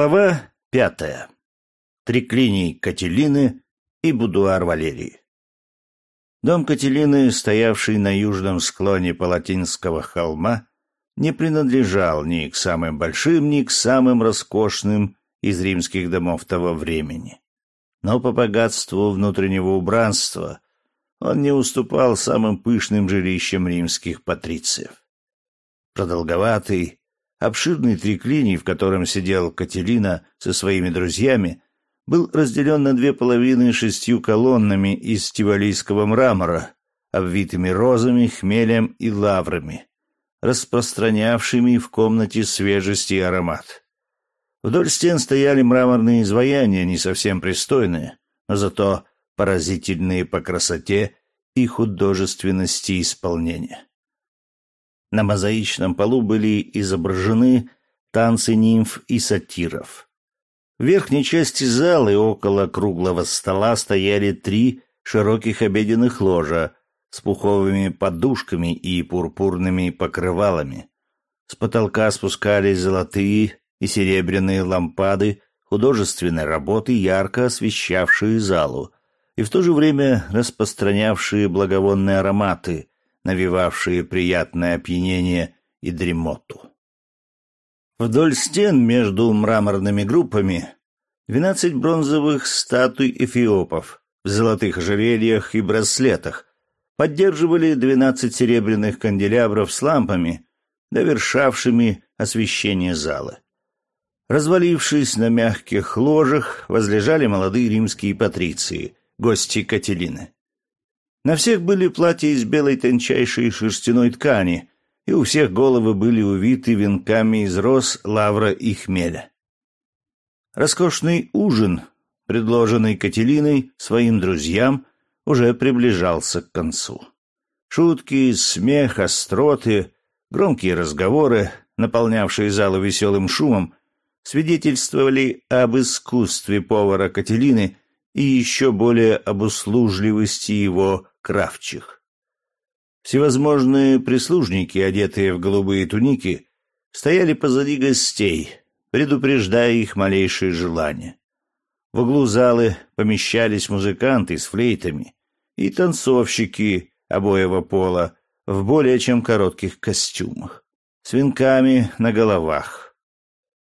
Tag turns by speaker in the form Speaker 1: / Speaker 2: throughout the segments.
Speaker 1: Глава пятая. Триклиний Кателины и будуар Валерии. Дом Кателины, стоявший на южном склоне Палатинского холма, не принадлежал ни к самым большим, ни к самым роскошным из римских домов того времени. Но по богатству внутреннего убранства он не уступал самым пышным жилищам римских патрициев. Продолговатый, Обширный триклиний, в котором сидел Кателина со своими друзьями, был разделен на две половины шестью колоннами из стивалийского мрамора, обвитыми розами, хмелем и лаврами, распространявшими в комнате свежесть и аромат. Вдоль стен стояли мраморные изваяния, не совсем пристойные, но зато поразительные по красоте и художественности исполнения. На мозаичном полу были изображены танцы нимф и сатиров. В верхней части зала и около круглого стола стояли три широких обеденных ложа с пуховыми подушками и пурпурными покрывалами. С потолка спускались золотые и серебряные лампады художественной работы, ярко освещавшие залу и в то же время распространявшие благовонные ароматы, навевавшие приятное опьянение и дремоту. Вдоль стен между мраморными группами двенадцать бронзовых статуй эфиопов в золотых ожерельях и браслетах поддерживали двенадцать серебряных канделябров с лампами, довершавшими освещение зала. Развалившись на мягких ложах, возлежали молодые римские патриции, гости Кателины. На всех были платья из белой тончайшей шерстяной ткани, и у всех головы были увиты венками из роз, лавра и хмеля. Роскошный ужин, предложенный Кателиной своим друзьям, уже приближался к концу. Шутки, смех, остроты, громкие разговоры, наполнявшие залу веселым шумом, свидетельствовали об искусстве повара Кателины и еще более об услужливости его кравчих. Всевозможные прислужники, одетые в голубые туники, стояли позади гостей, предупреждая их малейшие желания. В углу залы помещались музыканты с флейтами и танцовщики обоего пола в более чем коротких костюмах, с венками на головах.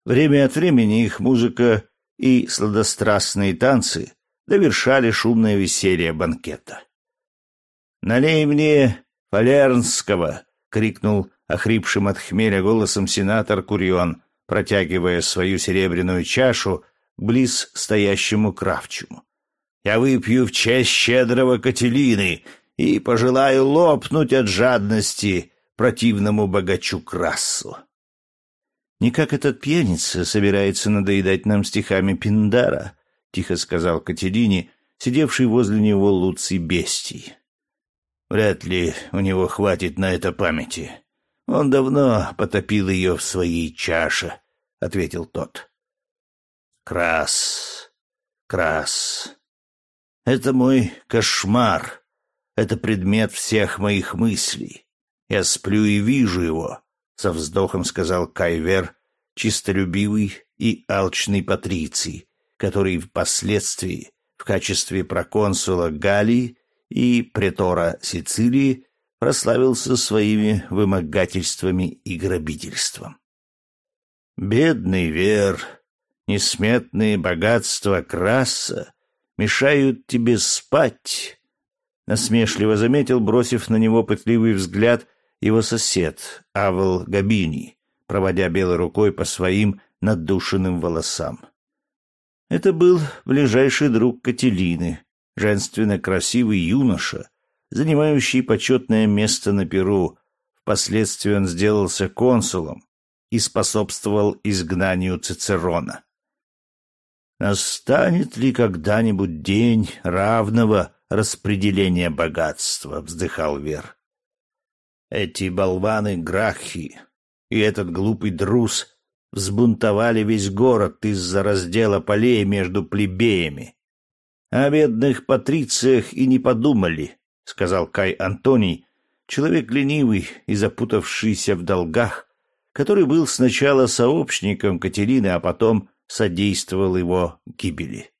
Speaker 1: Время от времени их музыка и сладострастные танцы довершали шумное веселье банкета. «Налей мне фалернского!» — крикнул охрипшим от хмеля голосом сенатор Курион, протягивая свою серебряную чашу близ стоящему кравчему. «Я выпью в честь щедрого Кателины и пожелаю лопнуть от жадности противному богачу Крассу». «Не как этот пьяница собирается надоедать нам стихами Пиндара», — тихо сказал Катерине, сидевший возле него Луций Бестий. Вряд ли у него хватит на это памяти. Он давно потопил ее в своей чаше, — ответил тот. Крас, крас. Это мой кошмар. Это предмет всех моих мыслей. Я сплю и вижу его, — со вздохом сказал Кайвер, чистолюбивый и алчный патриций, который впоследствии в качестве проконсула Галлии и претора Сицилии прославился своими вымогательствами и грабительством. Бедный Вер, несметные богатства Краса мешают тебе спать, насмешливо заметил, бросив на него пытливый взгляд его сосед Авел Габини, проводя белой рукой по своим надушенным волосам. Это был ближайший друг Кателины, женственно красивый юноша, занимающий почетное место на Перу. Впоследствии он сделался консулом и способствовал изгнанию Цицерона. «Настанет ли когда-нибудь день равного распределения богатства?» — вздыхал Вер. «Эти болваны Грахи и этот глупый друз взбунтовали весь город из-за раздела полей между плебеями. О бедных патрициях и не подумали, сказал Кай Антоний, человек ленивый и запутавшийся в долгах, который был сначала сообщником Катерины, а потом содействовал его гибели.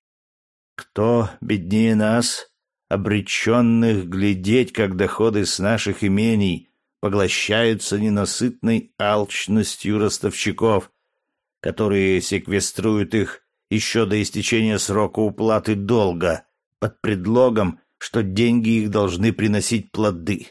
Speaker 1: Кто беднее нас, обреченных глядеть, как доходы с наших имений поглощаются ненасытной алчностью ростовщиков, которые секвеструют их еще до истечения срока уплаты долга под предлогом, что деньги их должны приносить плоды.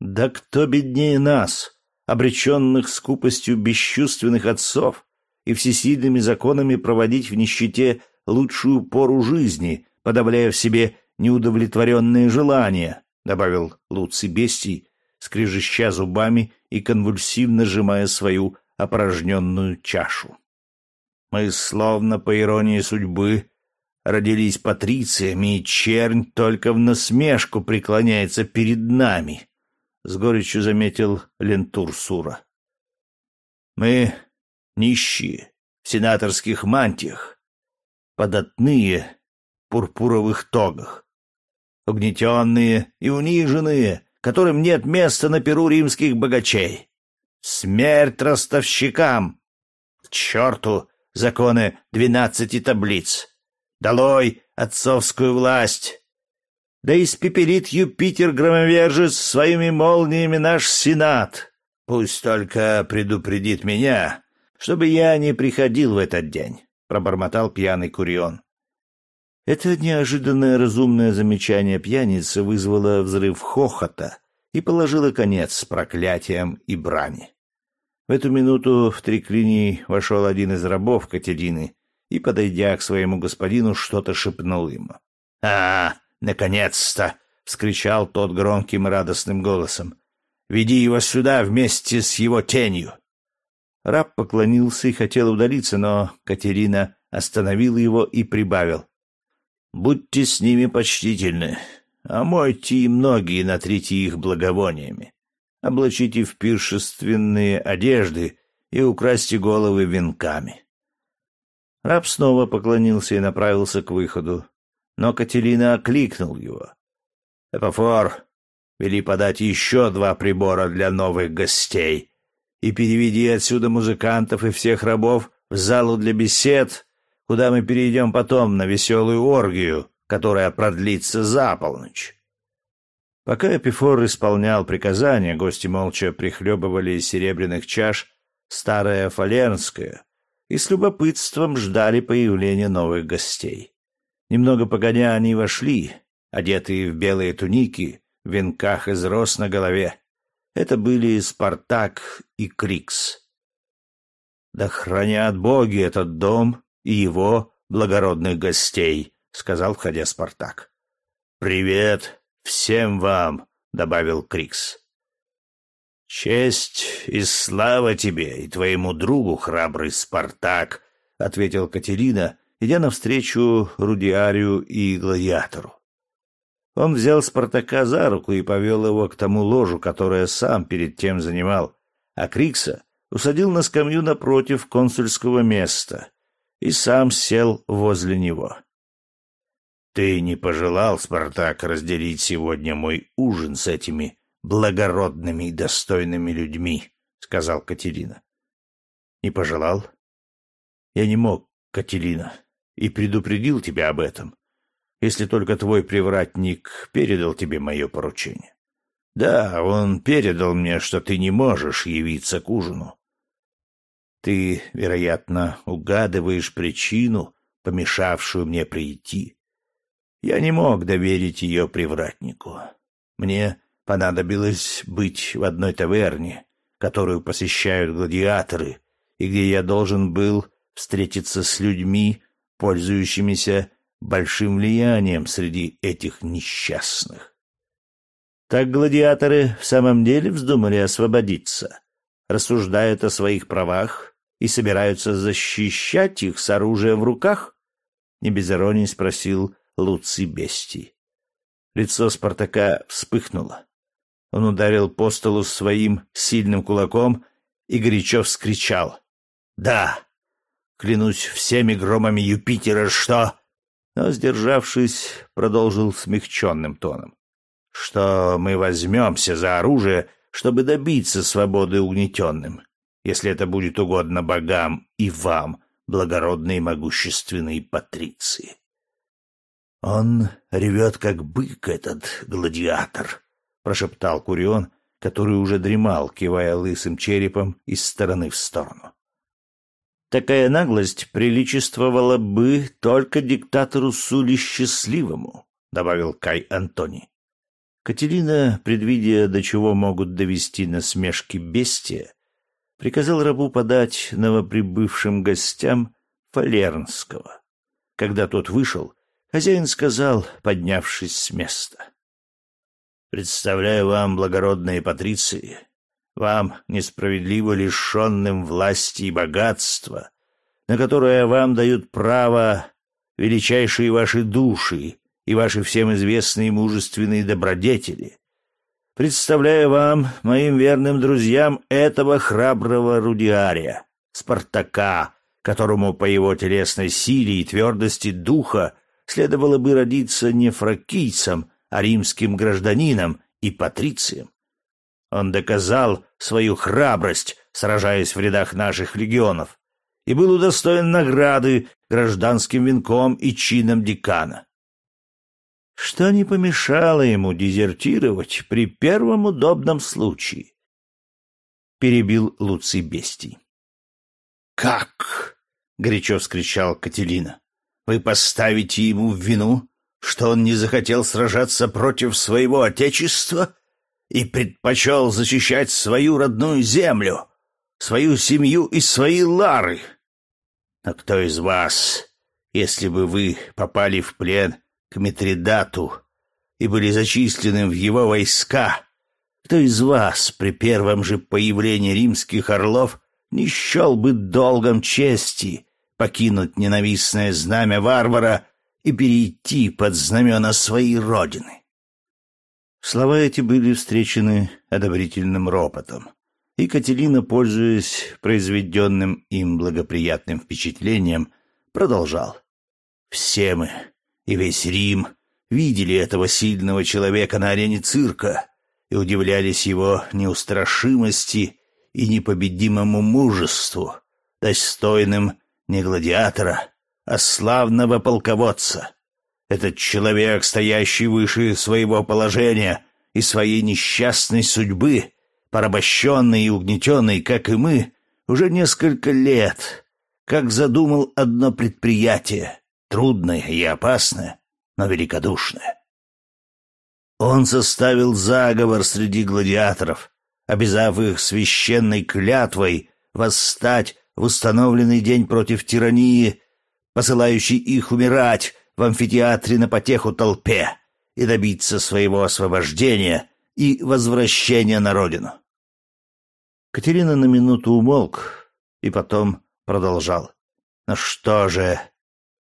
Speaker 1: Да кто беднее нас, обреченных скупостью бесчувственных отцов и всесильными законами проводить в нищете лучшую пору жизни, подавляя в себе неудовлетворенные желания, добавил Луций Бестий, скрежеща зубами и конвульсивно сжимая свою опорожненную чашу. Мы, словно по иронии судьбы, родились патрициями, и чернь только в насмешку преклоняется перед нами, — с горечью заметил Лентур Сура. Мы нищие, в сенаторских мантиях, податные, пурпуровых тогах, угнетенные и униженные, которым нет места на перу римских богачей. Смерть ростовщикам! К черту законы двенадцати таблиц! Долой отцовскую власть! Да испепелит Юпитер-громовержец своими молниями наш сенат! Пусть только предупредит меня, чтобы я не приходил в этот день, — пробормотал пьяный Курион. Это неожиданное разумное замечание пьяницы вызвало взрыв хохота и положило конец проклятиям и брани. В эту минуту в триклиний вошел один из рабов Катерины и, подойдя к своему господину, что-то шепнул ему. — А, наконец-то! — вскричал тот громким радостным голосом. — Веди его сюда вместе с его тенью! Раб поклонился и хотел удалиться, но Катерина остановила его и прибавил. Будьте с ними почтительны, омойте им ноги и натрите их благовониями. Облачите в пиршественные одежды и украсьте головы венками. Раб снова поклонился и направился к выходу, но Катерина окликнул его. «Эпофор, вели подать еще два прибора для новых гостей и переведи отсюда музыкантов и всех рабов в залу для бесед куда мы перейдем потом на веселую оргию, которая продлится за полночь. Пока Эпифор исполнял приказания, гости молча прихлебывали из серебряных чаш старое фалернское и с любопытством ждали появления новых гостей. Немного погодя они вошли, одетые в белые туники, в венках из роз на голове. Это были Спартак и Крикс. Да хранят боги этот дом и его благородных гостей, — сказал, входя Спартак. — Привет всем вам, — добавил Крикс. — Честь и слава тебе и твоему другу, храбрый Спартак, — ответил Катерина, идя навстречу Рудиарию и Гладиатору. Он взял Спартака за руку и повел его к тому ложу, которое сам перед тем занимал, а Крикса усадил на скамью напротив консульского места, и сам сел возле него. «Ты не пожелал, Спартак, разделить сегодня мой ужин с этими благородными и достойными людьми», — сказал Катерина. «Не пожелал? Я не мог, Катерина, и предупредил тебя об этом, если только твой привратник передал тебе мое поручение. Да, он передал мне, что ты не можешь явиться к ужину. Ты, вероятно, угадываешь причину, помешавшую мне прийти. Я не мог доверить ее привратнику. Мне понадобилось быть в одной таверне, которую посещают гладиаторы, и где я должен был встретиться с людьми, пользующимися большим влиянием среди этих несчастных. Так гладиаторы в самом деле вздумали освободиться, рассуждают о своих правах и собираются защищать их с оружием в руках? Не без иронии спросил Луций Бестий. Лицо Спартака вспыхнуло. Он ударил по столу своим сильным кулаком и горячо вскричал. «Да! Клянусь всеми громами Юпитера, что...» Но, сдержавшись, продолжил смягченным тоном. «Что мы возьмемся за оружие, чтобы добиться свободы угнетенным если это будет угодно богам и вам, благородной и могущественной патриции. «Он ревет, как бык, этот гладиатор», — прошептал Курион, который уже дремал, кивая лысым черепом из стороны в сторону. Такая наглость приличествовала бы только диктатору Сули Счастливому, добавил Кай Антони. Катерина, предвидя, до чего могут довести насмешки бестия, приказал рабу подать новоприбывшим гостям Фалернского. Когда тот вышел, хозяин сказал, поднявшись с места. «Представляю вам, благородные патриции, вам, несправедливо лишенным власти и богатства, на которое вам дают право величайшие ваши души и ваши всем известные мужественные добродетели. Представляю вам, моим верным друзьям, этого храброго Рудиария, Спартака, которому по его телесной силе и твердости духа следовало бы родиться не фракийцем, а римским гражданином и патрицием. Он доказал свою храбрость, сражаясь в рядах наших легионов, и был удостоен награды гражданским венком и чином декана. Что не помешало ему дезертировать при первом удобном случае? Перебил Луций Бестий. «Как?» — горячо вскричал Кателина. «Вы поставите ему в вину, что он не захотел сражаться против своего отечества и предпочел защищать свою родную землю, свою семью и свои лары. А кто из вас, если бы вы попали в плен к Митридату и были зачислены в его войска, кто из вас при первом же появлении римских орлов не счел бы долгом чести покинуть ненавистное знамя варвара и перейти под знамена своей родины? Слова эти были встречены одобрительным ропотом, и Катерина, пользуясь произведенным им благоприятным впечатлением, продолжал. «Все мы, и весь Рим, видели этого сильного человека на арене цирка и удивлялись его неустрашимости и непобедимому мужеству, достойным не гладиатора, а славного полководца. Этот человек, стоящий выше своего положения и своей несчастной судьбы, порабощенный и угнетенный, как и мы, уже несколько лет, как задумал одно предприятие, трудное и опасное, но великодушное. Он составил заговор среди гладиаторов, обязав их священной клятвой восстать в установленный день против тирании, посылающей их умирать, в амфитеатре на потеху толпе и добиться своего освобождения и возвращения на родину. Катерина на минуту умолк и потом продолжал. «Ну что же,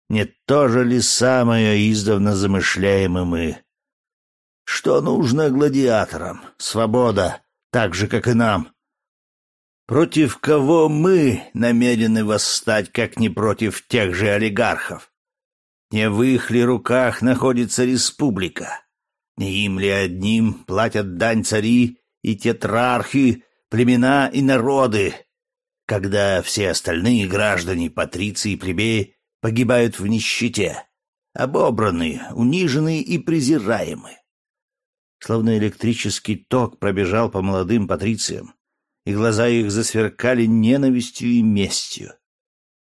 Speaker 1: не то же ли самое издавна замышляем мы? Что нужно гладиаторам? Свобода, так же, как и нам. Против кого мы намерены восстать, как не против тех же олигархов? Не в их ли руках находится республика? Не им ли одним платят дань цари и тетрархи, племена и народы, когда все остальные граждане, патриции и плебеи погибают в нищете, обобранные, униженные и презираемые? Словно электрический ток пробежал по молодым патрициям, и глаза их засверкали ненавистью и местью.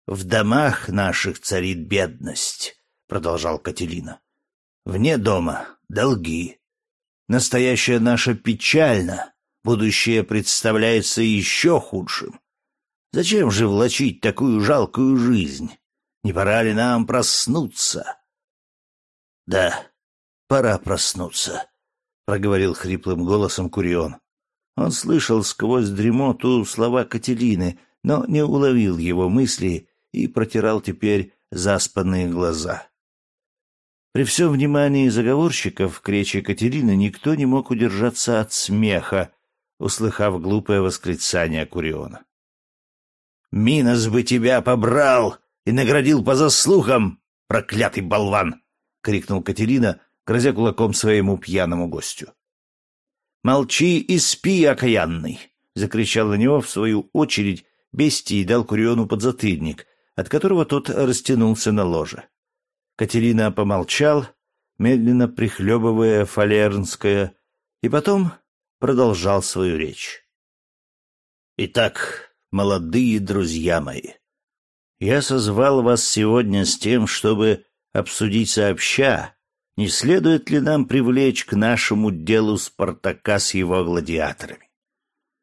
Speaker 1: В домах наших царит бедность, — продолжал Кателина. «Вне дома долги. Настоящее наше печально, будущее представляется еще худшим. Зачем же влачить такую жалкую жизнь? Не пора ли нам проснуться?» «Да, пора проснуться», — проговорил хриплым голосом Курион. Он слышал сквозь дремоту слова Кателины, но не уловил его мысли и протирал теперь заспанные глаза. При всем внимании заговорщиков к речи Катерины никто не мог удержаться от смеха, услыхав глупое восклицание Куриона. «Минос бы тебя побрал и наградил по заслугам, проклятый болван!» — крикнул Катерина, грозя кулаком своему пьяному гостю. «Молчи и спи, окаянный!» — закричал на него в свою очередь бестий дал Куриону подзатыльник, от которого тот растянулся на ложе. Катерина помолчал, медленно прихлебывая фалернское, и потом продолжал свою речь. «Итак, молодые друзья мои, я созвал вас сегодня с тем, чтобы обсудить сообща, не следует ли нам привлечь к нашему делу Спартака с его гладиаторами.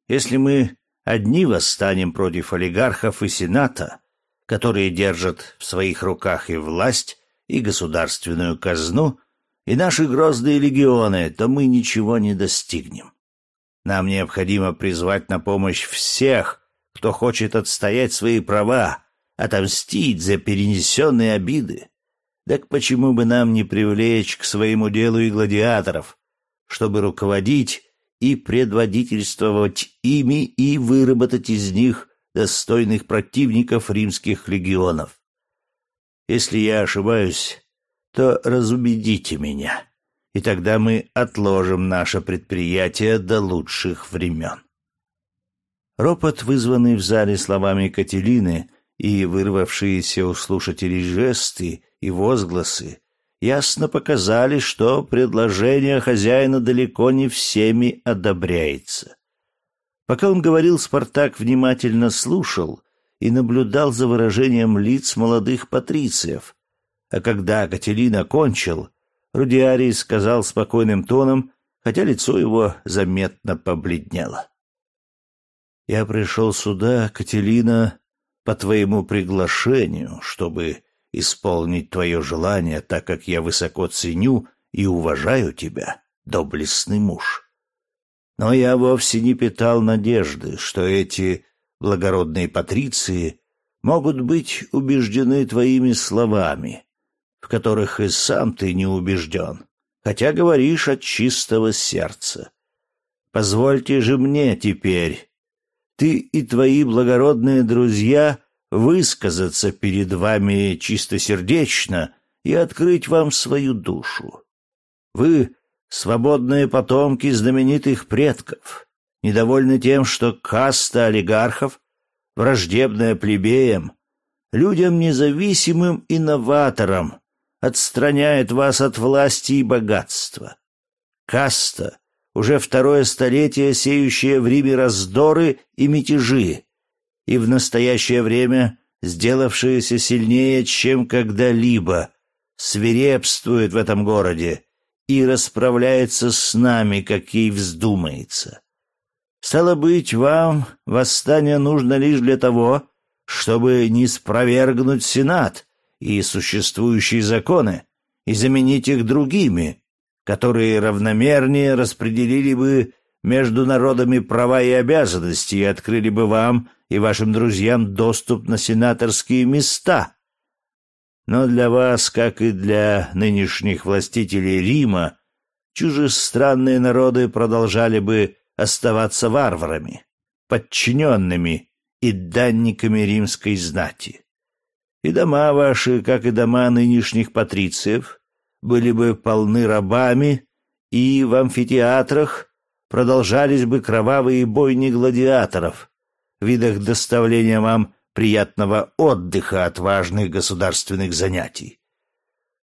Speaker 1: Если мы одни восстанем против олигархов и сената, которые держат в своих руках и власть, и государственную казну, и наши грозные легионы, то мы ничего не достигнем. Нам необходимо призвать на помощь всех, кто хочет отстоять свои права, отомстить за перенесенные обиды. Так почему бы нам не привлечь к своему делу и гладиаторов, чтобы руководить и предводительствовать ими и выработать из них достойных противников римских легионов? Если я ошибаюсь, то разубедите меня, и тогда мы отложим наше предприятие до лучших времен. Ропот, вызванный в зале словами Кателины и вырвавшиеся у слушателей жесты и возгласы, ясно показали, что предложение хозяина далеко не всеми одобряется. Пока он говорил, Спартак внимательно слушал и наблюдал за выражением лиц молодых патрициев. А когда Катерина кончил, Рудиарий сказал спокойным тоном, хотя лицо его заметно побледнело. «Я пришел сюда, Катерина, по твоему приглашению, чтобы исполнить твое желание, так как я высоко ценю и уважаю тебя, доблестный муж. Но я вовсе не питал надежды, что эти благородные патриции могут быть убеждены твоими словами, в которых и сам ты не убежден, хотя говоришь от чистого сердца. Позвольте же мне теперь, ты и твои благородные друзья, высказаться перед вами чистосердечно и открыть вам свою душу. Вы — свободные потомки знаменитых предков, недовольны тем, что каста олигархов, враждебная плебеям, людям независимым и новаторам, отстраняет вас от власти и богатства. Каста, уже второе столетие сеющая в Риме раздоры и мятежи, и в настоящее время сделавшаяся сильнее, чем когда-либо, свирепствует в этом городе и расправляется с нами, как ей вздумается. Стало быть, вам восстание нужно лишь для того, чтобы не спровергнуть Сенат и существующие законы и заменить их другими, которые равномернее распределили бы между народами права и обязанности и открыли бы вам и вашим друзьям доступ на сенаторские места. Но для вас, как и для нынешних властителей Рима, чужестранные народы продолжали бы оставаться варварами, подчиненными и данниками римской знати. И дома ваши, как и дома нынешних патрициев, были бы полны рабами, и в амфитеатрах продолжались бы кровавые бойни гладиаторов, видах доставления вам приятного отдыха от важных государственных занятий.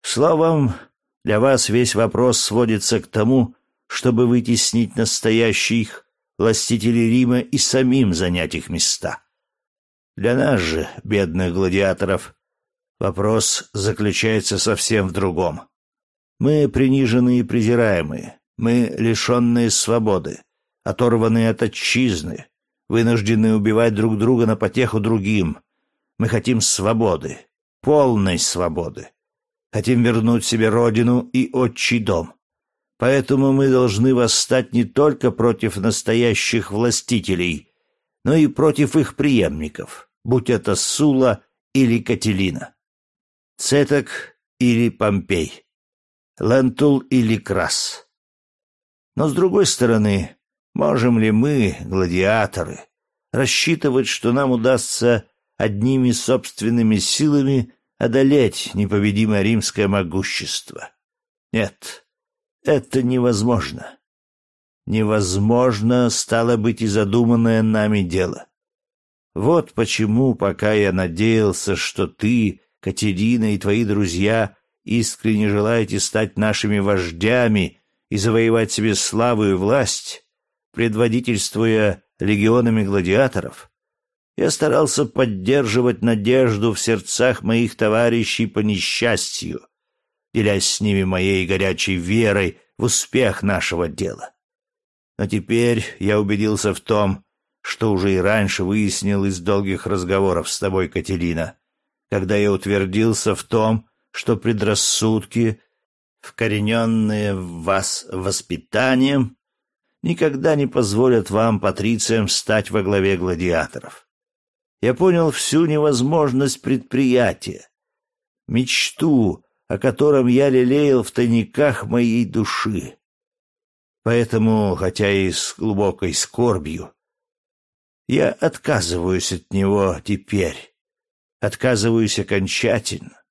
Speaker 1: Словом, для вас весь вопрос сводится к тому, чтобы вытеснить настоящих властителей Рима и самим занять их места. Для нас же, бедных гладиаторов, вопрос заключается совсем в другом. Мы приниженные и презираемые, мы лишенные свободы, оторванные от отчизны, вынуждены убивать друг друга на потеху другим. Мы хотим свободы, полной свободы. Хотим вернуть себе родину и отчий дом. Поэтому мы должны восстать не только против настоящих властителей, но и против их преемников, будь это Сула или Кателина, Цеток или Помпей, Лентул или Крас. Но с другой стороны, можем ли мы, гладиаторы, рассчитывать, что нам удастся одними собственными силами одолеть непобедимое римское могущество? Нет, это невозможно. Невозможно стало быть и задуманное нами дело. Вот почему, пока я надеялся, что ты, Катерина и твои друзья искренне желаете стать нашими вождями и завоевать себе славу и власть, предводительствуя легионами гладиаторов, я старался поддерживать надежду в сердцах моих товарищей по несчастью, делясь с ними моей горячей верой в успех нашего дела. Но теперь я убедился в том, что уже и раньше выяснил из долгих разговоров с тобой, Катерина, когда я утвердился в том, что предрассудки, вкорененные в вас воспитанием, никогда не позволят вам, патрициям, стать во главе гладиаторов. Я понял всю невозможность предприятия, мечту, о котором я лелеял в тайниках моей души. Поэтому, хотя и с глубокой скорбью, я отказываюсь от него теперь, отказываюсь окончательно,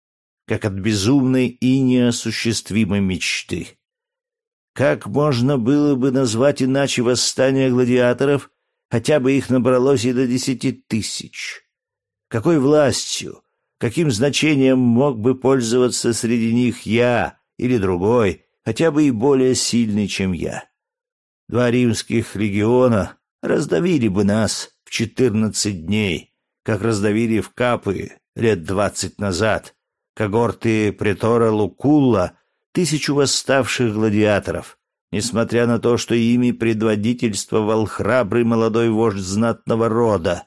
Speaker 1: как от безумной и неосуществимой мечты. Как можно было бы назвать иначе восстание гладиаторов, хотя бы их набралось и до десяти тысяч? Какой властью, каким значением мог бы пользоваться среди них я или другой, хотя бы и более сильный, чем я? Два римских легиона раздавили бы нас в четырнадцать дней, как раздавили в Капы лет двадцать назад, когорты претора Лукулла, тысячу восставших гладиаторов, несмотря на то, что ими предводительствовал храбрый молодой вождь знатного рода,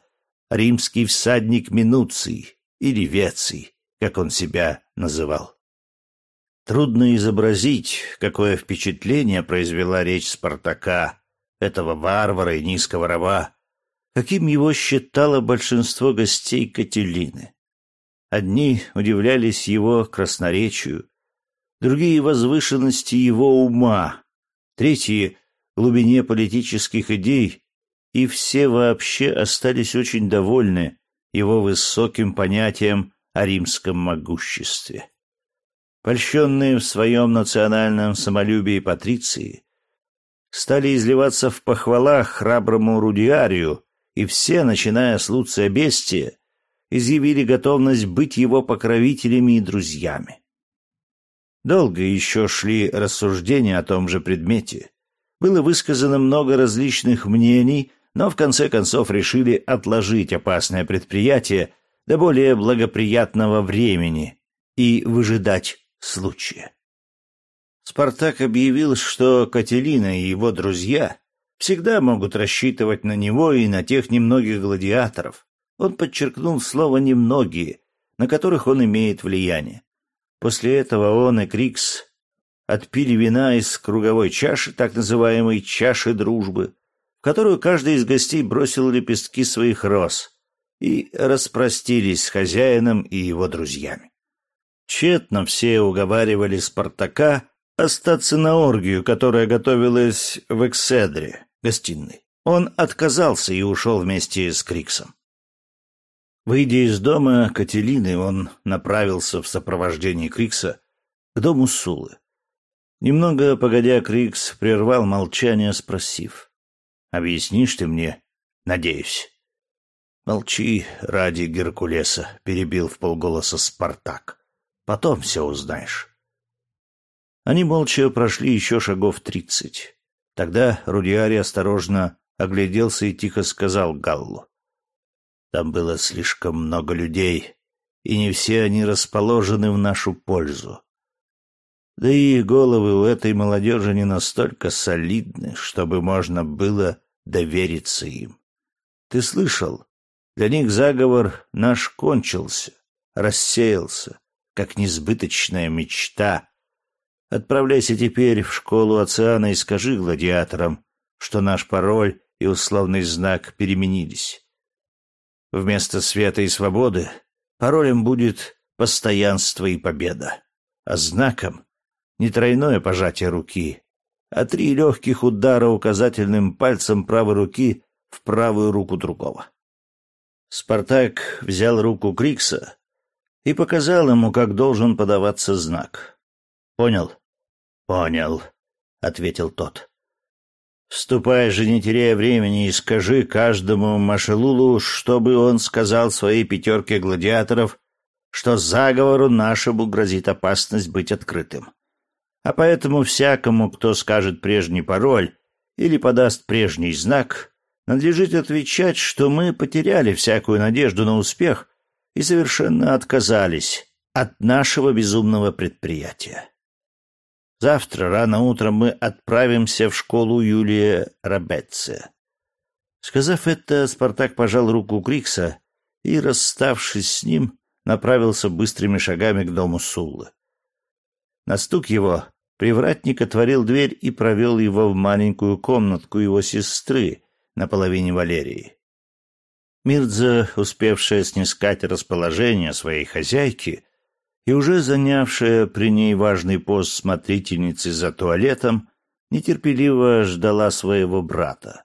Speaker 1: римский всадник Минуций или Веций, как он себя называл. Трудно изобразить, какое впечатление произвела речь Спартака, этого варвара и низкого раба, каким его считало большинство гостей Кателины. Одни удивлялись его красноречию, другие — возвышенности его ума, третьи — глубине политических идей, и все вообще остались очень довольны его высоким понятием о римском могуществе. Польщенные в своем национальном самолюбии патриции стали изливаться в похвалах храброму Рудиарию, и все, начиная с Луция Бестия, изъявили готовность быть его покровителями и друзьями. Долго еще шли рассуждения о том же предмете. Было высказано много различных мнений, но в конце концов решили отложить опасное предприятие до более благоприятного времени и выжидать случая. Спартак объявил, что Кателина и его друзья всегда могут рассчитывать на него и на тех немногих гладиаторов. Он подчеркнул слово «немногие», на которых он имеет влияние. После этого он и Крикс отпили вина из круговой чаши, так называемой чаши дружбы, в которую каждый из гостей бросил лепестки своих роз и распростились с хозяином и его друзьями. Тщетно все уговаривали Спартака остаться на оргию, которая готовилась в Экседре, гостиной. Он отказался и ушел вместе с Криксом. Выйдя из дома Кателины, он направился в сопровождении Крикса к дому Сулы. Немного погодя, Крикс прервал молчание, спросив. «Объяснишь ты мне? Надеюсь». «Молчи ради Геркулеса», — перебил в полголоса Спартак. «Потом все узнаешь». Они молча прошли еще шагов тридцать. Тогда Рудиари осторожно огляделся и тихо сказал Галлу. Там было слишком много людей, и не все они расположены в нашу пользу. Да и головы у этой молодежи не настолько солидны, чтобы можно было довериться им. Ты слышал? Для них заговор наш кончился, рассеялся, как несбыточная мечта. Отправляйся теперь в школу Оциана и скажи гладиаторам, что наш пароль и условный знак переменились. Вместо света и свободы паролем будет постоянство и победа, а знаком не тройное пожатие руки, а три легких удара указательным пальцем правой руки в правую руку другого. Спартак взял руку Крикса и показал ему, как должен подаваться знак. «Понял?» «Понял», — ответил тот. Ступай же, не теряя времени, и скажи каждому Машелулу, чтобы он сказал своей пятерке гладиаторов, что заговору нашему грозит опасность быть открытым. А поэтому всякому, кто скажет прежний пароль или подаст прежний знак, надлежит отвечать, что мы потеряли всякую надежду на успех и совершенно отказались от нашего безумного предприятия. Завтра рано утром мы отправимся в школу Юлия Рабетце. Сказав это, Спартак пожал руку Крикса и, расставшись с ним, направился быстрыми шагами к дому Суллы. На стук его привратник отворил дверь и провел его в маленькую комнатку его сестры на половине Валерии. Мирдза, успевшая снискать расположение своей хозяйки, и уже занявшая при ней важный пост смотрительницы за туалетом, нетерпеливо ждала своего брата.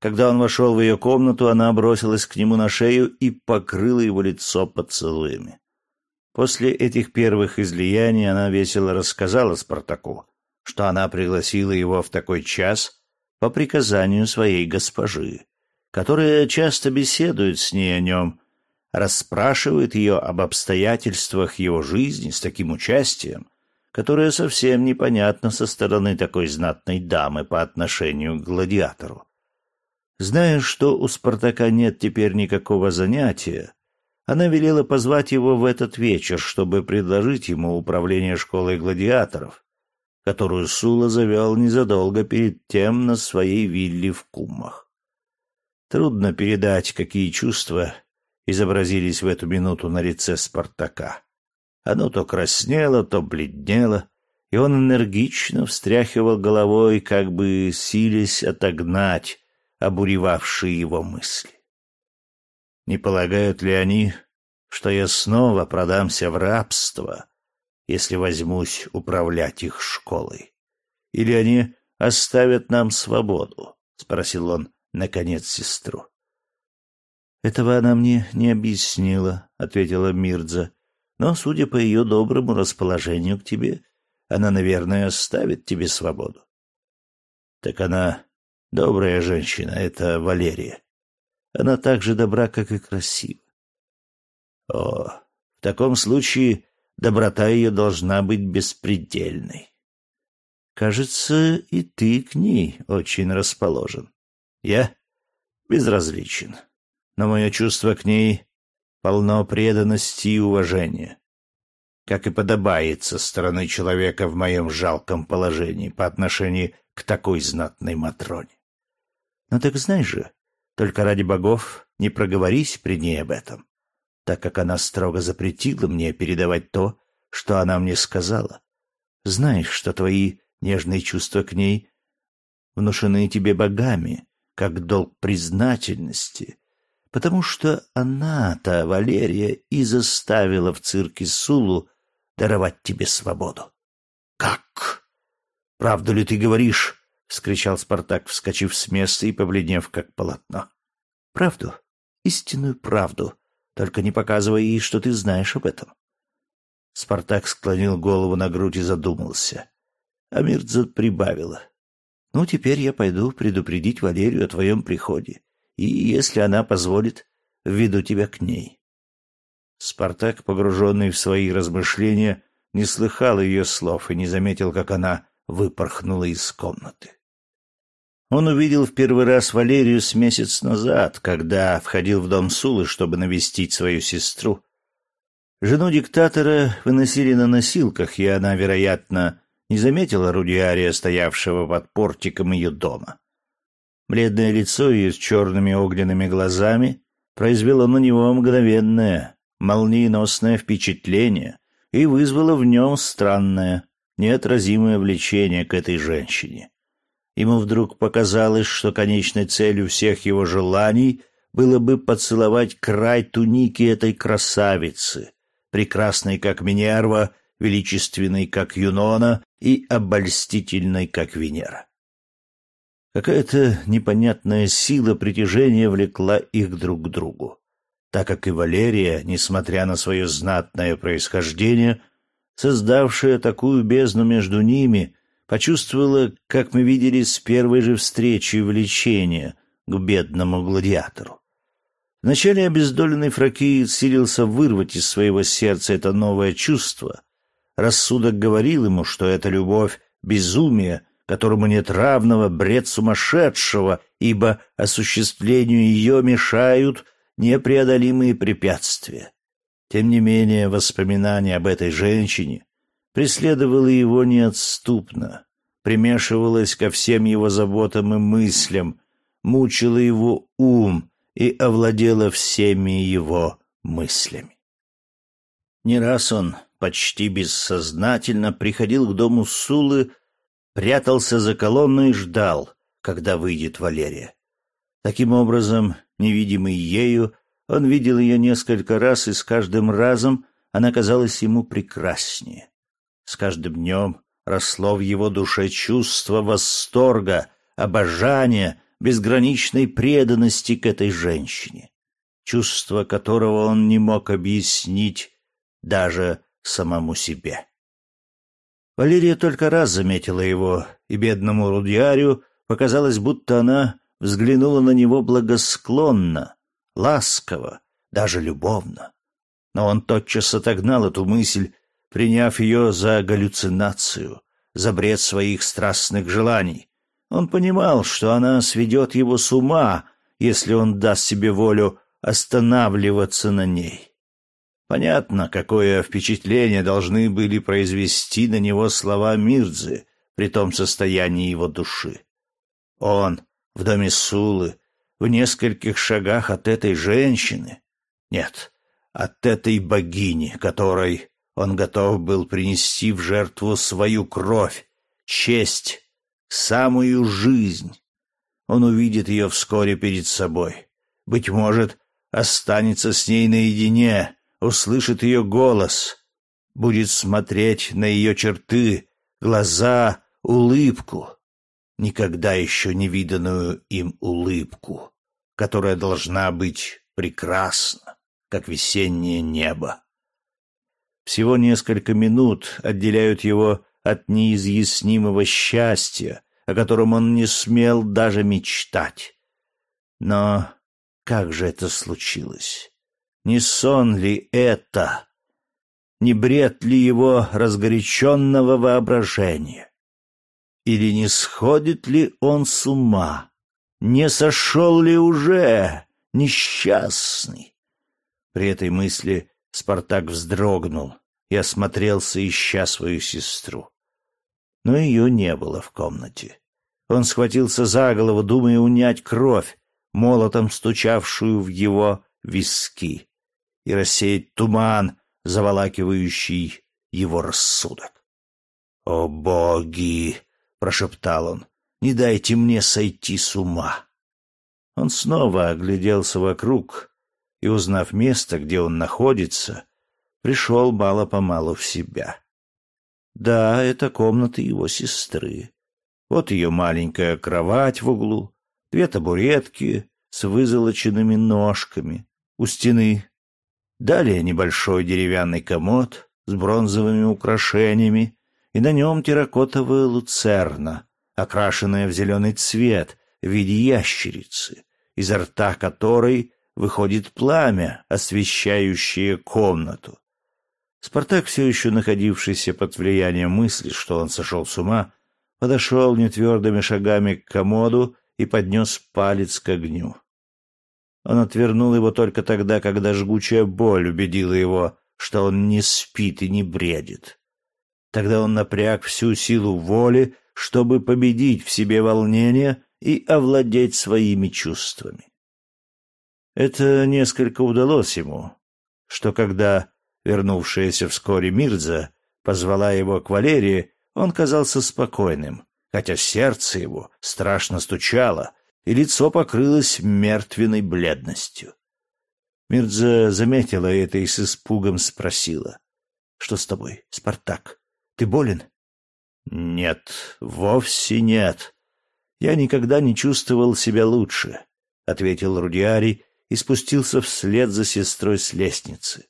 Speaker 1: Когда он вошел в ее комнату, она бросилась к нему на шею и покрыла его лицо поцелуями. После этих первых излияний она весело рассказала Спартаку, что она пригласила его в такой час по приказанию своей госпожи, которая часто беседует с ней о нем расспрашивает ее об обстоятельствах его жизни с таким участием, которое совсем непонятно со стороны такой знатной дамы по отношению к гладиатору. Зная, что у Спартака нет теперь никакого занятия, она велела позвать его в этот вечер, чтобы предложить ему управление школой гладиаторов, которую Сула завел незадолго перед тем на своей вилле в Кумах. Трудно передать, какие чувства изобразились в эту минуту на лице Спартака. Оно то краснело, то бледнело, и он энергично встряхивал головой, как бы силясь отогнать обуревавшие его мысли. Не полагают ли они, что я снова продамся в рабство, если возьмусь управлять их школой? Или они оставят нам свободу? — спросил он, наконец, сестру. «Этого она мне не объяснила», — ответила Мирдза. «Но, судя по ее доброму расположению к тебе, она, наверное, оставит тебе свободу». «Так она добрая женщина, это Валерия. Она так же добра, как и красива». «О, в таком случае доброта ее должна быть беспредельной». «Кажется, и ты к ней очень расположен». «Я безразличен» но мое чувство к ней полно преданности и уважения, как и подобает со стороны человека в моем жалком положении по отношению к такой знатной Матроне. Но так знай же, только ради богов не проговорись при ней об этом, так как она строго запретила мне передавать то, что она мне сказала. Знаешь, что твои нежные чувства к ней внушены тебе богами, как долг признательности, потому что она-то, Валерия, и заставила в цирке Сулу даровать тебе свободу. — Как? Правду ли ты говоришь? — вскричал Спартак, вскочив с места и побледнев, как полотно. — Правду, истинную правду, только не показывай ей, что ты знаешь об этом. Спартак склонил голову на грудь и задумался. А Мирдза прибавила. — Ну, теперь я пойду предупредить Валерию о твоем приходе и, если она позволит, введу тебя к ней. Спартак, погруженный в свои размышления, не слыхал ее слов и не заметил, как она выпорхнула из комнаты. Он увидел в первый раз Валерию с месяц назад, когда входил в дом Сулы, чтобы навестить свою сестру. Жену диктатора выносили на носилках, и она, вероятно, не заметила Рудиария, стоявшего под портиком ее дома. Бледное лицо ее с черными огненными глазами произвело на него мгновенное, молниеносное впечатление и вызвало в нем странное, неотразимое влечение к этой женщине. Ему вдруг показалось, что конечной целью всех его желаний было бы поцеловать край туники этой красавицы, прекрасной как Минерва, величественной как Юнона и обольстительной как Венера. Какая-то непонятная сила притяжения влекла их друг к другу, так как и Валерия, несмотря на свое знатное происхождение, создавшая такую бездну между ними, почувствовала, как мы видели с первой же встречи влечение к бедному гладиатору. Вначале обездоленный Фракиец силился вырвать из своего сердца это новое чувство. Рассудок говорил ему, что это любовь — безумие, которому нет равного, бред сумасшедшего, ибо осуществлению ее мешают непреодолимые препятствия. Тем не менее, воспоминание об этой женщине преследовало его неотступно, примешивалось ко всем его заботам и мыслям, мучило его ум и овладело всеми его мыслями. Не раз он почти бессознательно приходил к дому Сулы, прятался за колонну и ждал, когда выйдет Валерия. Таким образом, невидимый ею, он видел ее несколько раз, и с каждым разом она казалась ему прекраснее. С каждым днем росло в его душе чувство восторга, обожания, безграничной преданности к этой женщине, чувство которого он не мог объяснить даже самому себе. Валерия только раз заметила его, и бедному Рудиарию показалось, будто она взглянула на него благосклонно, ласково, даже любовно. Но он тотчас отогнал эту мысль, приняв ее за галлюцинацию, за бред своих страстных желаний. Он понимал, что она сведет его с ума, если он даст себе волю останавливаться на ней. Понятно, какое впечатление должны были произвести на него слова Мирзы при том состоянии его души. Он в доме Сулы, в нескольких шагах от этой женщины. Нет, от этой богини, которой он готов был принести в жертву свою кровь, честь, самую жизнь. Он увидит ее вскоре перед собой. Быть может, останется с ней наедине, услышит ее голос, будет смотреть на ее черты, глаза, улыбку никогда еще не виданную им улыбку, которая должна быть прекрасна, как весеннее небо. Всего несколько минут отделяют его от неизъяснимого счастья, о котором он не смел даже мечтать. Но как же это случилось? Не сон ли это? Не бред ли его разгоряченного воображения? Или не сходит ли он с ума? Не сошел ли уже несчастный? При этой мысли Спартак вздрогнул и осмотрелся, ища свою сестру. Но ее не было в комнате. Он схватился за голову, думая унять кровь, молотом стучавшую в его виски, и рассеять туман, заволакивающий его рассудок. «О боги!» — прошептал он. «Не дайте мне сойти с ума!» Он снова огляделся вокруг и, узнав место, где он находится, пришел мало-помалу в себя. Да, это комната его сестры. Вот ее маленькая кровать в углу, две табуретки с вызолоченными ножками у стены. Далее небольшой деревянный комод с бронзовыми украшениями и на нем терракотовая луцерна, окрашенная в зеленый цвет в виде ящерицы, изо рта которой выходит пламя, освещающее комнату. Спартак, все еще находившийся под влиянием мысли, что он сошел с ума, подошел нетвердыми шагами к комоду и поднес палец к огню. Он отвернул его только тогда, когда жгучая боль убедила его, что он не спит и не бредит. Тогда он напряг всю силу воли, чтобы победить в себе волнение и овладеть своими чувствами. Это несколько удалось ему, что когда вернувшаяся вскоре Мирза позвала его к Валерии, он казался спокойным, хотя сердце его страшно стучало, и лицо покрылось мертвенной бледностью. Мирза заметила это и с испугом спросила. — Что с тобой, Спартак? Ты болен? Нет, вовсе нет. Я никогда не чувствовал себя лучше, ответил Рудиари и спустился вслед за сестрой с лестницы.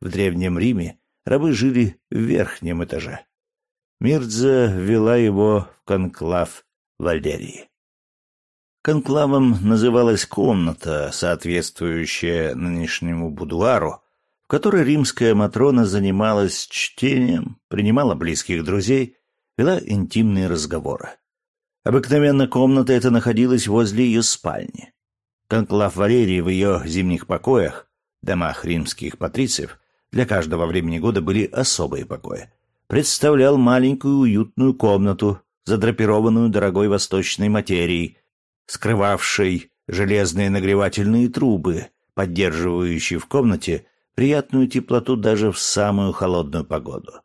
Speaker 1: В древнем Риме рабы жили в верхнем этаже. Мирдза ввела его в конклав Валерии. Конклавом называлась комната, соответствующая нынешнему будуару, в которой римская Матрона занималась чтением, принимала близких друзей, вела интимные разговоры. Обыкновенно комната эта находилась возле ее спальни. Конклав Валерии в ее зимних покоях, домах римских патрициев, для каждого времени года были особые покои, представлял маленькую уютную комнату, задрапированную дорогой восточной материей, скрывавшей железные нагревательные трубы, поддерживающие в комнате приятную теплоту даже в самую холодную погоду.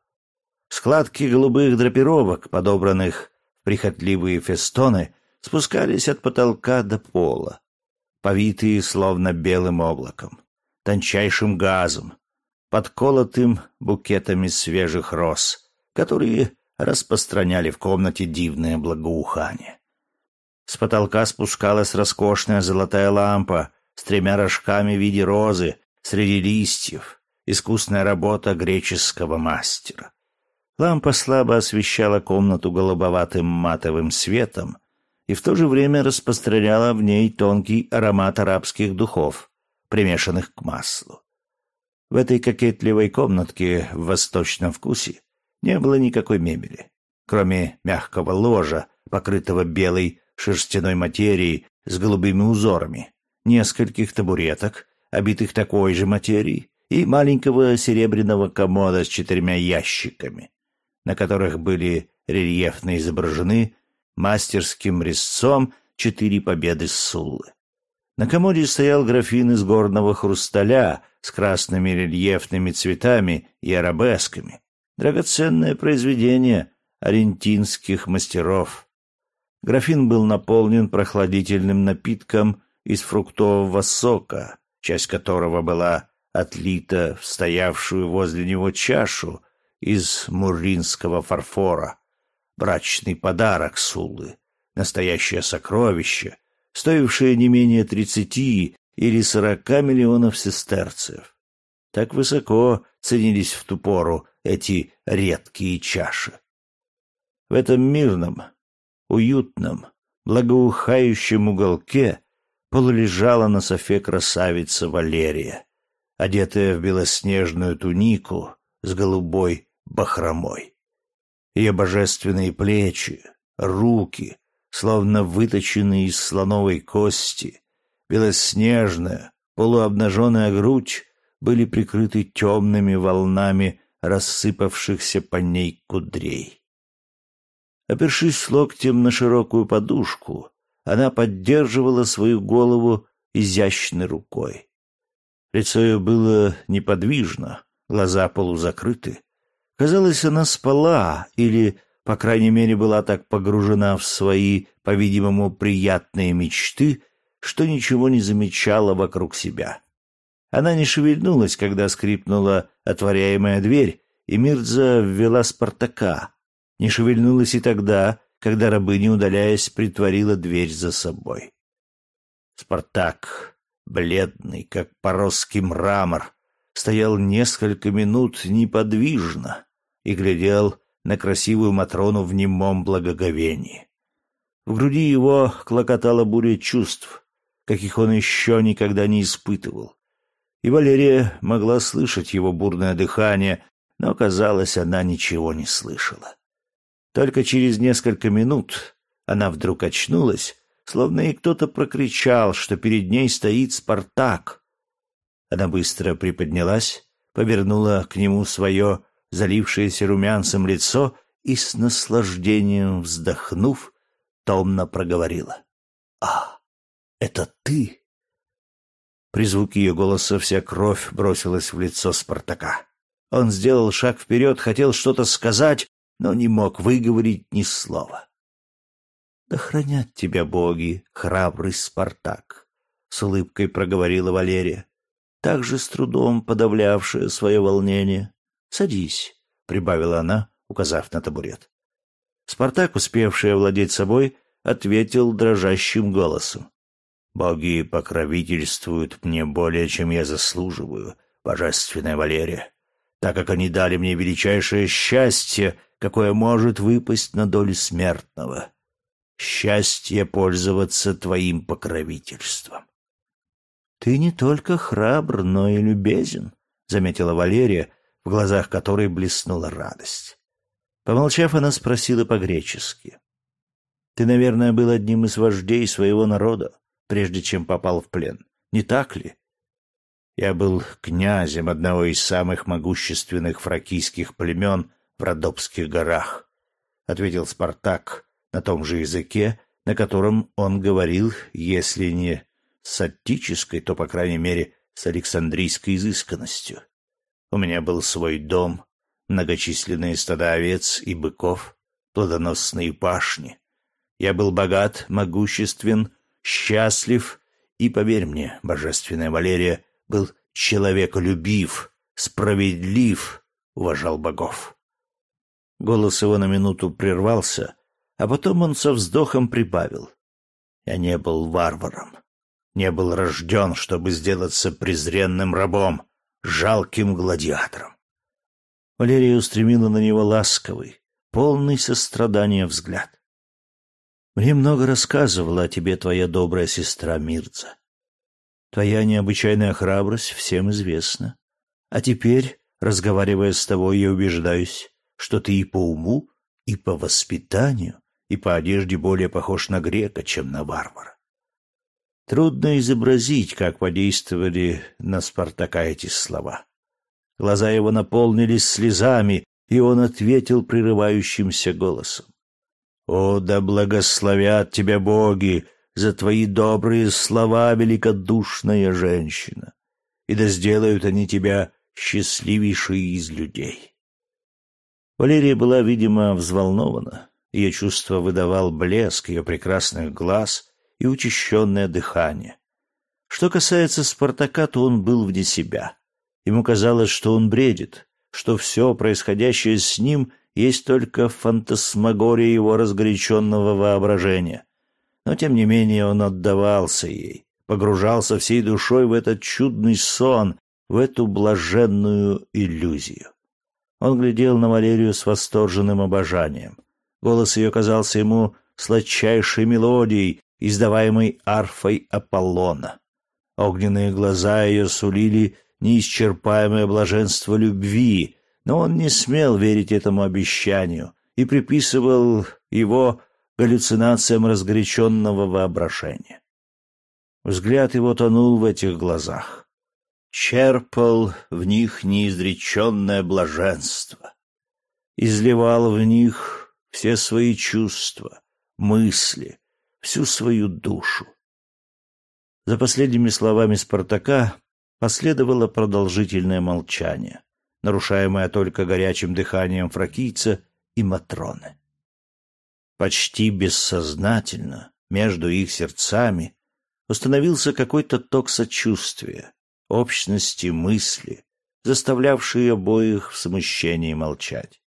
Speaker 1: Складки голубых драпировок, подобранных в прихотливые фестоны, спускались от потолка до пола, повитые словно белым облаком, тончайшим газом, подколотым букетами свежих роз, которые распространяли в комнате дивное благоухание. С потолка спускалась роскошная золотая лампа с тремя рожками в виде розы среди листьев, искусная работа греческого мастера. Лампа слабо освещала комнату голубоватым матовым светом и в то же время распространяла в ней тонкий аромат арабских духов, примешанных к маслу. В этой кокетливой комнатке в восточном вкусе не было никакой мебели, кроме мягкого ложа, покрытого белой шерстяной материей с голубыми узорами, нескольких табуреток, обитых такой же материей, и маленького серебряного комода с четырьмя ящиками, на которых были рельефно изображены мастерским резцом четыре победы Суллы. На комоде стоял графин из горного хрусталя с красными рельефными цветами и арабесками. Драгоценное произведение арентинских мастеров. Графин был наполнен прохладительным напитком из фруктового сока, часть которого была отлита в стоявшую возле него чашу из мурринского фарфора. Брачный подарок Сулы, настоящее сокровище, стоившее не менее тридцати или сорока миллионов сестерцев. Так высоко ценились в ту пору эти редкие чаши. В этом мирном, уютном, благоухающем уголке полулежала на софе красавица Валерия, одетая в белоснежную тунику с голубой бахромой. Ее божественные плечи, руки, словно выточенные из слоновой кости, белоснежная, полуобнаженная грудь были прикрыты темными волнами рассыпавшихся по ней кудрей. Опершись локтем на широкую подушку, она поддерживала свою голову изящной рукой. Лицо ее было неподвижно, глаза полузакрыты. Казалось, она спала или, по крайней мере, была так погружена в свои, по-видимому, приятные мечты, что ничего не замечала вокруг себя. Она не шевельнулась, когда скрипнула отворяемая дверь, и Мирза ввела Спартака. Не шевельнулась и тогда, когда рабыня, удаляясь, притворила дверь за собой. Спартак, бледный, как поросский мрамор, стоял несколько минут неподвижно и глядел на красивую Матрону в немом благоговении. В груди его клокотала буря чувств, каких он еще никогда не испытывал. И Валерия могла слышать его бурное дыхание, но, казалось, она ничего не слышала. Только через несколько минут она вдруг очнулась, словно ей кто-то прокричал, что перед ней стоит Спартак. Она быстро приподнялась, повернула к нему свое залившееся румянцем лицо и с наслаждением вздохнув, томно проговорила. «А, это ты?» При звуке ее голоса вся кровь бросилась в лицо Спартака. Он сделал шаг вперед, хотел что-то сказать, но не мог выговорить ни слова. «Да хранят тебя боги, храбрый Спартак!» — с улыбкой проговорила Валерия, также с трудом подавлявшая свое волнение. «Садись», — прибавила она, указав на табурет. Спартак, успевший овладеть собой, ответил дрожащим голосом. «Боги покровительствуют мне более, чем я заслуживаю, божественная Валерия. так как они дали мне величайшее счастье, какое может выпасть на долю смертного. Счастье пользоваться твоим покровительством. Ты не только храбр, но и любезен, заметила Валерия, в глазах которой блеснула радость. Помолчав, она спросила по-гречески: Ты, наверное, был одним из вождей своего народа, прежде чем попал в плен, не так ли? Я был князем одного из самых могущественных фракийских племен в Родопских горах, ответил Спартак на том же языке, на котором он говорил, если не с аттической, то, по крайней мере, с александрийской изысканностью. У меня был свой дом, многочисленные стада овец и быков, плодоносные пашни. Я был богат, могуществен, счастлив и, поверь мне, божественная Валерия, был человеколюбив, справедлив, уважал богов. Голос его на минуту прервался, а потом он со вздохом прибавил. Я не был варваром, не был рожден, чтобы сделаться презренным рабом, жалким гладиатором. Валерия устремила на него ласковый, полный сострадания взгляд. Мне много рассказывала о тебе твоя добрая сестра Мирца. Твоя необычайная храбрость всем известна. А теперь, разговаривая с тобой, я убеждаюсь, что ты и по уму, и по воспитанию, и по одежде более похож на грека, чем на варвара. Трудно изобразить, как подействовали на Спартака эти слова. Глаза его наполнились слезами, и он ответил прерывающимся голосом. «О, да благословят тебя боги за твои добрые слова, великодушная женщина, и да сделают они тебя счастливейшей из людей». Валерия была, видимо, взволнована. Ее чувство выдавал блеск ее прекрасных глаз и учащенное дыхание. Что касается Спартака, то он был вне себя. Ему казалось, что он бредит, что все происходящее с ним есть только фантасмагория его разгоряченного воображения. Но, тем не менее, он отдавался ей, погружался всей душой в этот чудный сон, в эту блаженную иллюзию. Он глядел на Валерию с восторженным обожанием. Голос ее казался ему сладчайшей мелодией, издаваемой арфой Аполлона. Огненные глаза ее сулили неисчерпаемое блаженство любви, но он не смел верить этому обещанию и приписывал его галлюцинациям разгоряченного воображения. Взгляд его тонул в этих глазах, черпал в них неизреченное блаженство, изливал в них все свои чувства, мысли, всю свою душу. За последними словами Спартака последовало продолжительное молчание, нарушаемое только горячим дыханием фракийца и Матроны. Почти бессознательно между их сердцами установился какой-то ток сочувствия, общности мысли, заставлявший обоих в смущении молчать.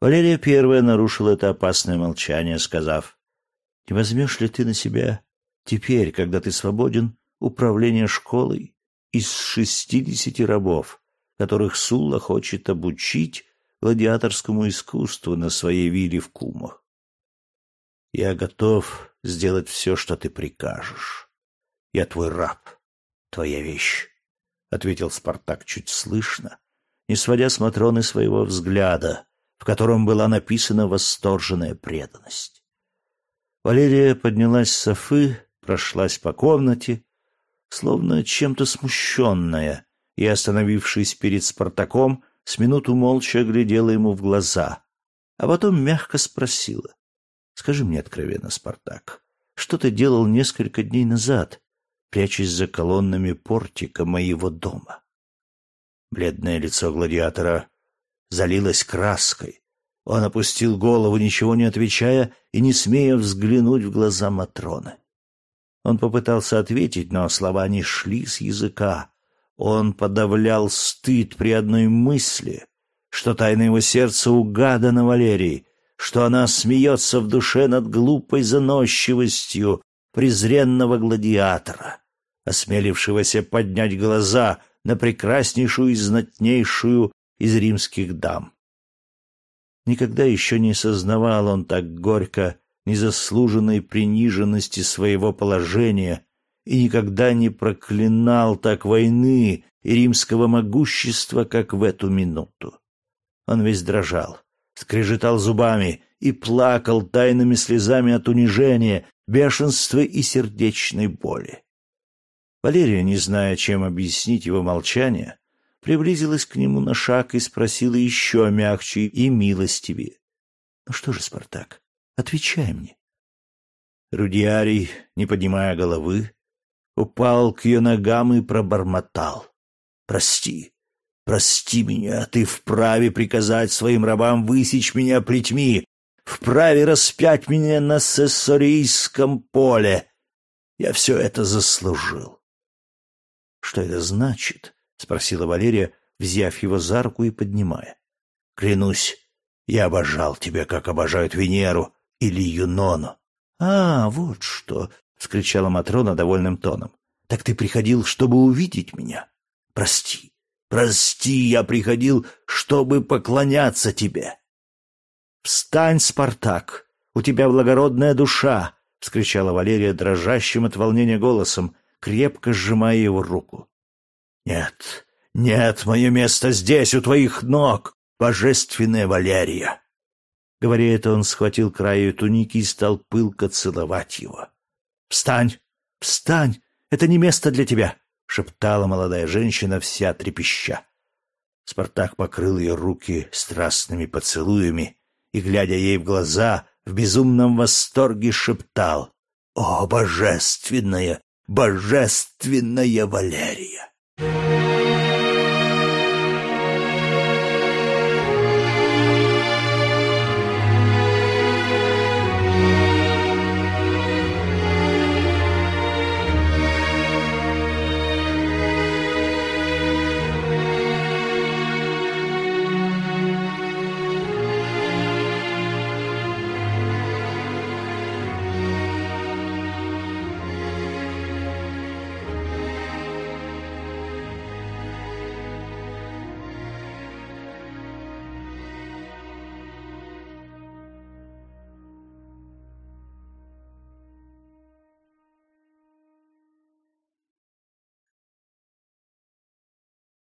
Speaker 1: Валерия первая нарушила это опасное молчание, сказав, «Не возьмешь ли ты на себя теперь, когда ты свободен, управление школой из шестидесяти рабов, которых Сула хочет обучить гладиаторскому искусству на своей вилле в Кумах? Я готов сделать все, что ты прикажешь. Я твой раб, твоя вещь, — ответил Спартак чуть слышно, не сводя с Матроны своего взгляда, в котором была написана восторженная преданность. Валерия поднялась с софы, прошлась по комнате, словно чем-то смущенная, и, остановившись перед Спартаком, с минуту молча глядела ему в глаза, а потом мягко спросила. — Скажи мне откровенно, Спартак, что ты делал несколько дней назад, прячась за колоннами портика моего дома? Бледное лицо гладиатора залилась краской. Он опустил голову, ничего не отвечая и не смея взглянуть в глаза Матроны. Он попытался ответить, но слова не шли с языка. Он подавлял стыд при одной мысли, что тайна его сердца угадана Валерии, что она смеется в душе над глупой заносчивостью презренного гладиатора, осмелившегося поднять глаза на прекраснейшую и знатнейшую из римских дам. Никогда еще не сознавал он так горько незаслуженной приниженности своего положения и никогда не проклинал так войны и римского могущества, как в эту минуту. Он весь дрожал, скрежетал зубами и плакал тайными слезами от унижения, бешенства и сердечной боли. Валерия, не зная, чем объяснить его молчание, приблизилась к нему на шаг и спросила еще мягче и милостивее. — Ну что же, Спартак, отвечай мне. Рудиарий, не поднимая головы, упал к ее ногам и пробормотал. — Прости, прости меня, ты вправе приказать своим рабам высечь меня плетьми, вправе распять меня на сессорийском поле. Я все это заслужил. — Что это значит? — спросила Валерия, взяв его за руку и поднимая. — Клянусь, я обожал тебя, как обожают Венеру или Юнону. — А, вот что! — скричала Матрона довольным тоном. — Так ты приходил, чтобы увидеть меня? Прости, прости, я приходил, чтобы поклоняться тебе. — Встань, Спартак! У тебя благородная душа! — вскричала Валерия дрожащим от волнения голосом, крепко сжимая его руку. «Нет, нет, мое место здесь, у твоих ног, божественная Валерия!» Говоря это, он схватил край ее туники и стал пылко целовать его. «Встань! Встань! Это не место для тебя!» — шептала молодая женщина, вся трепеща. Спартак покрыл ее руки страстными поцелуями и, глядя ей в глаза, в безумном восторге шептал «О, божественная, божественная Валерия!»